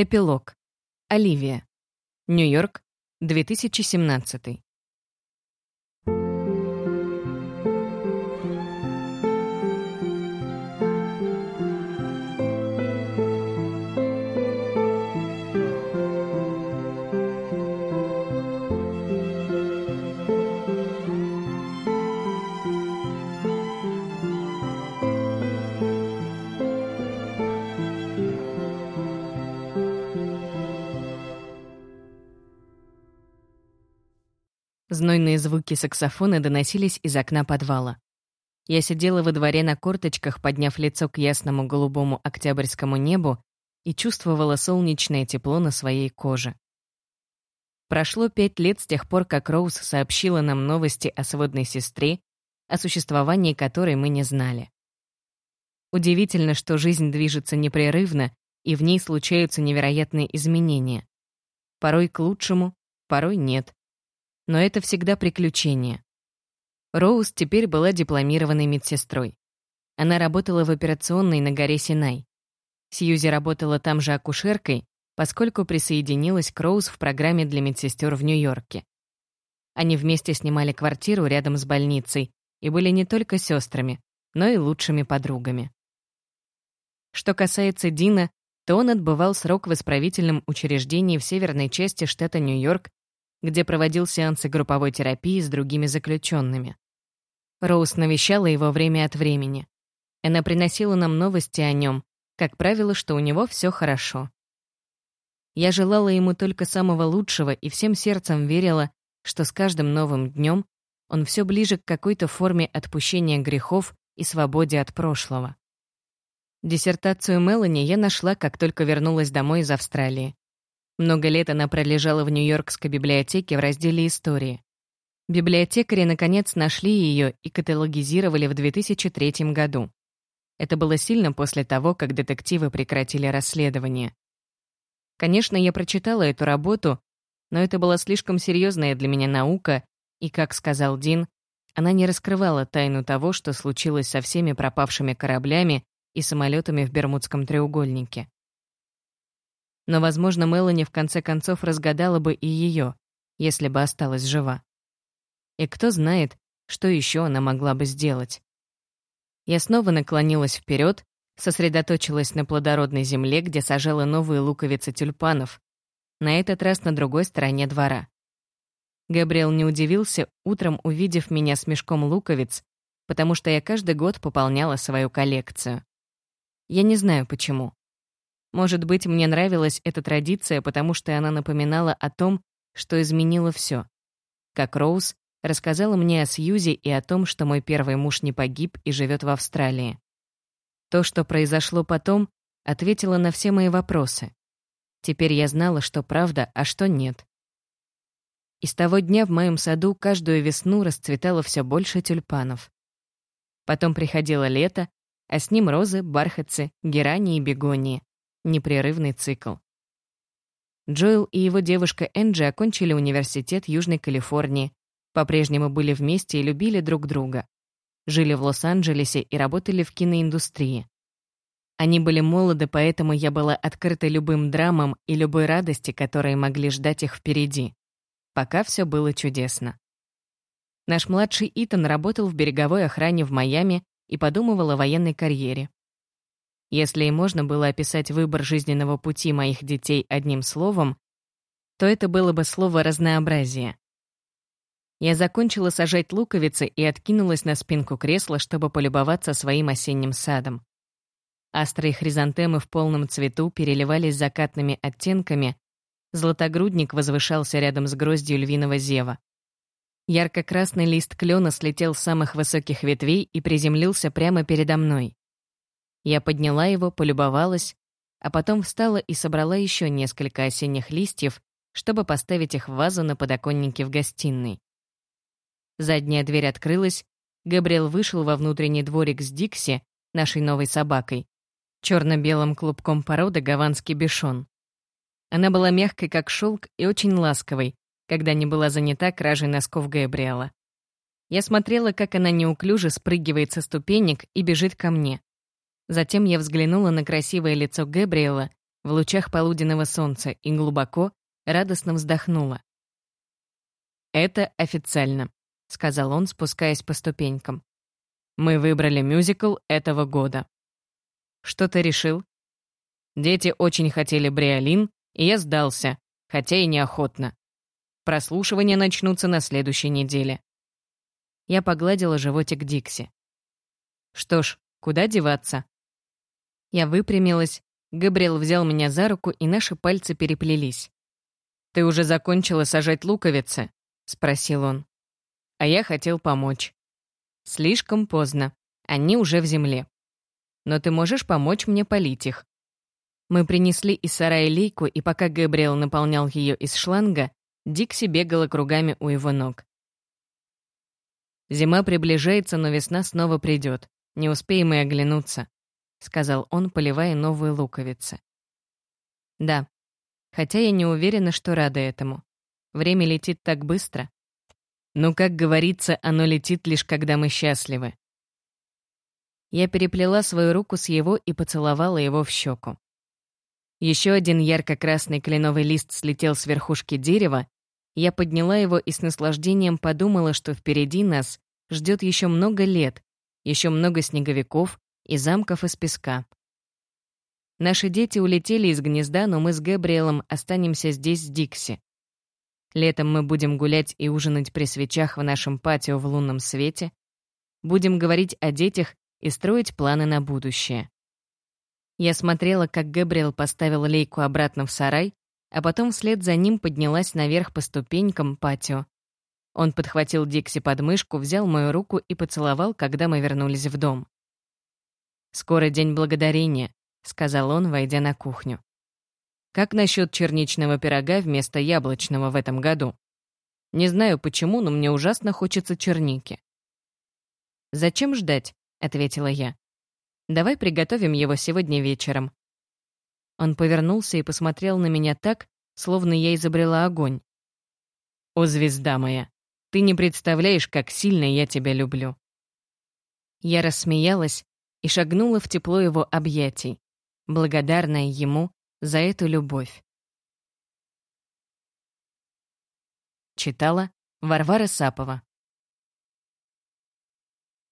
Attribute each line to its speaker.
Speaker 1: Эпилог. Оливия. Нью-Йорк, 2017. Знойные звуки саксофона доносились из окна подвала. Я сидела во дворе на корточках, подняв лицо к ясному голубому октябрьскому небу и чувствовала солнечное тепло на своей коже. Прошло пять лет с тех пор, как Роуз сообщила нам новости о сводной сестре, о существовании которой мы не знали. Удивительно, что жизнь движется непрерывно, и в ней случаются невероятные изменения. Порой к лучшему, порой нет но это всегда приключение. Роуз теперь была дипломированной медсестрой. Она работала в операционной на горе Синай. Сьюзи работала там же акушеркой, поскольку присоединилась к Роуз в программе для медсестер в Нью-Йорке. Они вместе снимали квартиру рядом с больницей и были не только сестрами, но и лучшими подругами. Что касается Дина, то он отбывал срок в исправительном учреждении в северной части штата Нью-Йорк где проводил сеансы групповой терапии с другими заключенными. Роуз навещала его время от времени. Она приносила нам новости о нем, как правило, что у него все хорошо. Я желала ему только самого лучшего и всем сердцем верила, что с каждым новым днем он все ближе к какой-то форме отпущения грехов и свободе от прошлого. Диссертацию Мелани я нашла, как только вернулась домой из Австралии. Много лет она пролежала в Нью-Йоркской библиотеке в разделе «Истории». Библиотекари, наконец, нашли ее и каталогизировали в 2003 году. Это было сильно после того, как детективы прекратили расследование. Конечно, я прочитала эту работу, но это была слишком серьезная для меня наука, и, как сказал Дин, она не раскрывала тайну того, что случилось со всеми пропавшими кораблями и самолетами в Бермудском треугольнике. Но, возможно, Мелани в конце концов разгадала бы и ее, если бы осталась жива. И кто знает, что еще она могла бы сделать. Я снова наклонилась вперед, сосредоточилась на плодородной земле, где сажала новые луковицы тюльпанов, на этот раз на другой стороне двора. Габриэл не удивился, утром увидев меня с мешком луковиц, потому что я каждый год пополняла свою коллекцию. Я не знаю почему. Может быть, мне нравилась эта традиция, потому что она напоминала о том, что изменило все. Как Роуз рассказала мне о Сьюзи и о том, что мой первый муж не погиб и живет в Австралии. То, что произошло потом, ответило на все мои вопросы. Теперь я знала, что правда, а что нет. И с того дня в моем саду каждую весну расцветало все больше тюльпанов. Потом приходило лето, а с ним розы, бархатцы, герани и бегонии непрерывный цикл. Джоэл и его девушка Энджи окончили университет Южной Калифорнии, по-прежнему были вместе и любили друг друга. Жили в Лос-Анджелесе и работали в киноиндустрии. Они были молоды, поэтому я была открыта любым драмам и любой радости, которые могли ждать их впереди. Пока все было чудесно. Наш младший Итан работал в береговой охране в Майами и подумывал о военной карьере. Если и можно было описать выбор жизненного пути моих детей одним словом, то это было бы слово «разнообразие». Я закончила сажать луковицы и откинулась на спинку кресла, чтобы полюбоваться своим осенним садом. Астры и хризантемы в полном цвету переливались закатными оттенками, златогрудник возвышался рядом с гроздью львиного зева. Ярко-красный лист клена слетел с самых высоких ветвей и приземлился прямо передо мной. Я подняла его, полюбовалась, а потом встала и собрала еще несколько осенних листьев, чтобы поставить их в вазу на подоконнике в гостиной. Задняя дверь открылась, Габриэл вышел во внутренний дворик с Дикси, нашей новой собакой, черно-белым клубком породы гаванский бешон. Она была мягкой, как шелк, и очень ласковой, когда не была занята кражей носков Габриэла. Я смотрела, как она неуклюже спрыгивает со ступенек и бежит ко мне. Затем я взглянула на красивое лицо Гэбриэла, в лучах полуденного солнца и глубоко, радостно вздохнула. «Это официально», — сказал он, спускаясь по ступенькам. «Мы выбрали мюзикл этого года». «Что ты решил?» «Дети очень хотели Бриолин, и я сдался, хотя и неохотно. Прослушивания начнутся на следующей неделе». Я погладила животик Дикси. «Что ж, куда деваться?» Я выпрямилась, Габриэл взял меня за руку, и наши пальцы переплелись. «Ты уже закончила сажать луковицы?» — спросил он. А я хотел помочь. Слишком поздно. Они уже в земле. Но ты можешь помочь мне полить их. Мы принесли из сарая лейку, и пока Габриэл наполнял ее из шланга, Дикси бегала кругами у его ног. «Зима приближается, но весна снова придет. Не успеем и оглянуться», — сказал он, поливая новые луковицы. «Да, хотя я не уверена, что рада этому. Время летит так быстро. Но, как говорится, оно летит лишь когда мы счастливы». Я переплела свою руку с его и поцеловала его в щеку. Еще один ярко-красный кленовый лист слетел с верхушки дерева, я подняла его и с наслаждением подумала, что впереди нас ждет еще много лет, еще много снеговиков, и замков из песка. Наши дети улетели из гнезда, но мы с Гэбриэлом останемся здесь с Дикси. Летом мы будем гулять и ужинать при свечах в нашем патио в лунном свете, будем говорить о детях и строить планы на будущее. Я смотрела, как Гэбриэл поставил лейку обратно в сарай, а потом вслед за ним поднялась наверх по ступенькам патио. Он подхватил Дикси под мышку, взял мою руку и поцеловал, когда мы вернулись в дом. «Скоро День Благодарения», — сказал он, войдя на кухню. «Как насчет черничного пирога вместо яблочного в этом году? Не знаю почему, но мне ужасно хочется черники». «Зачем ждать?» — ответила я. «Давай приготовим его сегодня вечером». Он повернулся и посмотрел на меня так, словно я изобрела огонь. «О, звезда моя, ты не представляешь, как сильно я тебя люблю». Я рассмеялась, и шагнула в тепло его объятий, благодарная ему за эту любовь. Читала Варвара Сапова